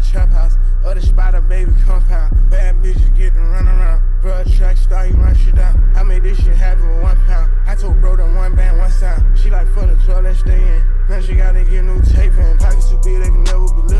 trap house. Other spot, a baby compound. Bad music getting run around. Bro, track star, you run shit down. I made this shit happen one pound. I told bro that one band, one sound. She like, for the club, let's stay in. Man, she gotta get new tape in. Pockets too big, they can never believe.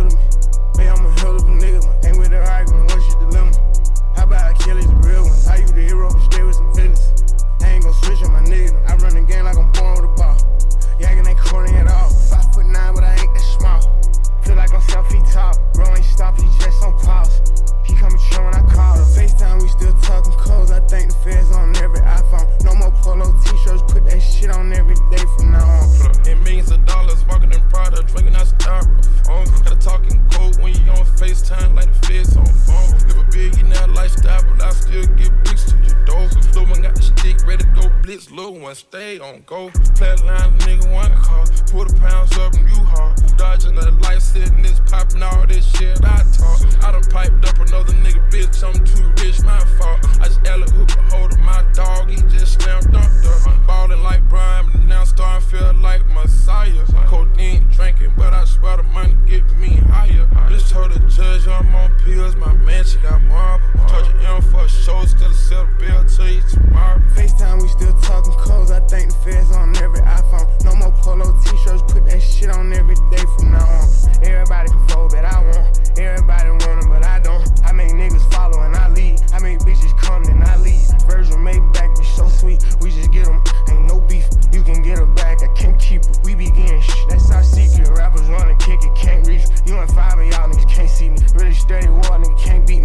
Time like the feds on phone. Live a billionaire lifestyle, but I still get bricks to your door. Little one got the stick ready to go blitz. Little one stay on go. Flatline nigga one car. the pounds up in U-Haul. Dodging the lights, sitting this popping all this shit I talk. I done piped up another nigga bitch. I'm too rich. My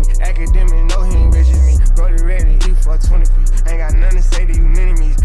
me. Academic, no, he ain't bitches me. Brody ready, he for 20 feet. Ain't got nothing to say to you, enemies.